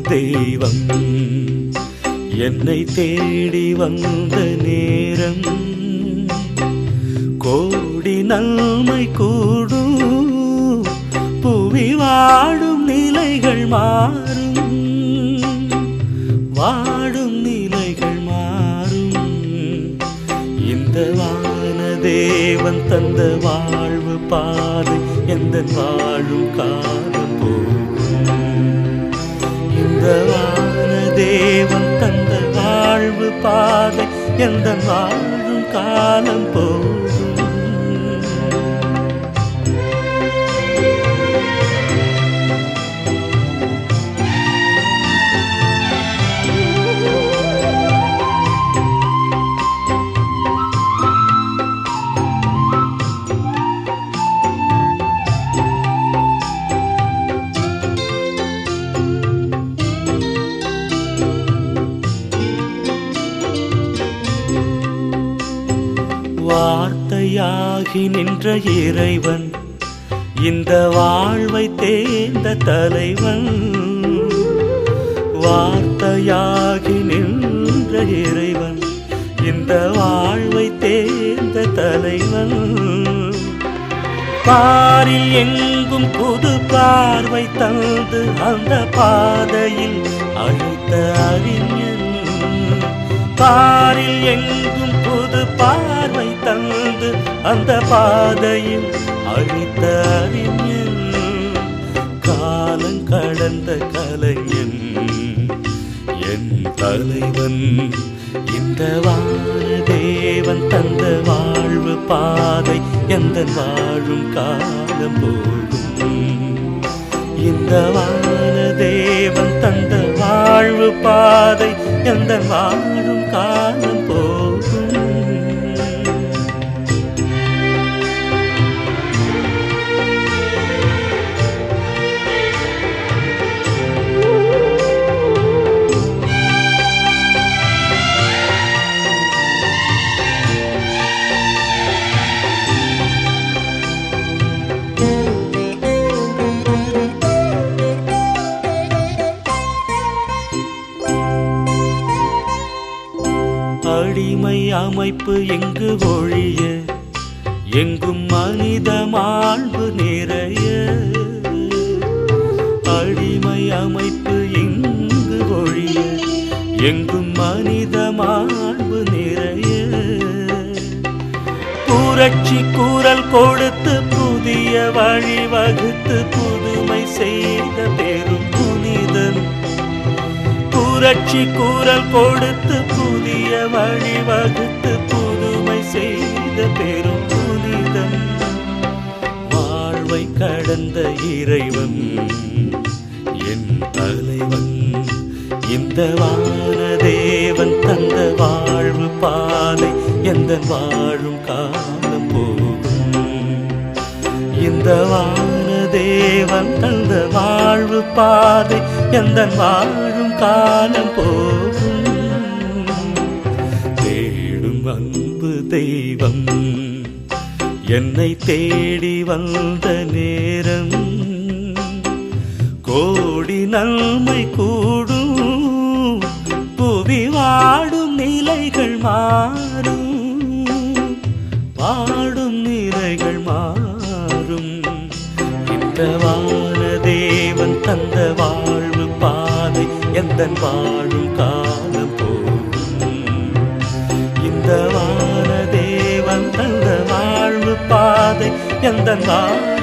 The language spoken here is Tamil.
தெய்வம். என்னை தேடி வந்த நேரம் கோடி நன்மை கூடும். புவி வாடும் நிலைகள் மாறும். வாடும் நிலைகள் மாறும். இந்த வான தேவன் தந்த வாழ்வு பாதை எந்த வாழும் காலம் இந்த வான தேவன் தந்த வாழ்வு பாதை எந்த வாழும் காலம் போகும் ஆகி நின்ற இறைவன் இந்த வாழ்வை தேர்ந்த தலைவன். வார்த்தையாகி நின்ற இறைவன் இந்த வாழ்வை தேர்ந்த தலைவன். பாரில் எங்கும் புது பார்வை தந்து அந்த பாதையில் அழைத்த அறிஞன். பாரில் எங்கும் புது பார்வை அந்த பாதையில் அழித்த அறிஞன் காலம் கடந்த கலைஞன் என் தலைவன் இந்த வான தேவன் தந்த வாழ்வு பாதை எந்த வாழும் காலம் போகும் இந்த வான தேவன் தந்த வாழ்வு பாதை எந்த வாழும் காலம் அடிமை அமைப்பு எங்கு ஒழிய? எங்கும் மனித மாண்பு நிறைய. அடிமை அமைப்பு எங்கு ஒழிய? எங்கும் மனித மாண்பு நிறைய. புரட்சி கூறல் கொடுத்து புதிய வழி வகுத்து புதுமை செய்த பெரும் புரட்சி கூறல் கொடுத்து புதிய வழி வகுத்து புதுமை செய்த பெரும் புனிதம். வாழ்வை கடந்த இறைவன் என் தலைவன் இந்த வானதேவன் தந்த வாழ்வு பாதை எந்த வாழும் காலம் போகும். இந்த வானதேவன் தந்த வாழ்வு பாதை எந்த வாழ் காலம் போகும். தேடும் அன்பு தெய்வம் என்னை தேடி வந்த நேரம். கோடி நன்மை கூடும் புவி வாடும் நிலைகள் மாறும். பாடும் நிலைகள் மாறும். இந்த வான தேவன் தந்த வாழ் எந்த வாழும் காலம் போகும்? இந்த வான தேவன் தந்த வாழ்வு பாதை எந்த வாழும்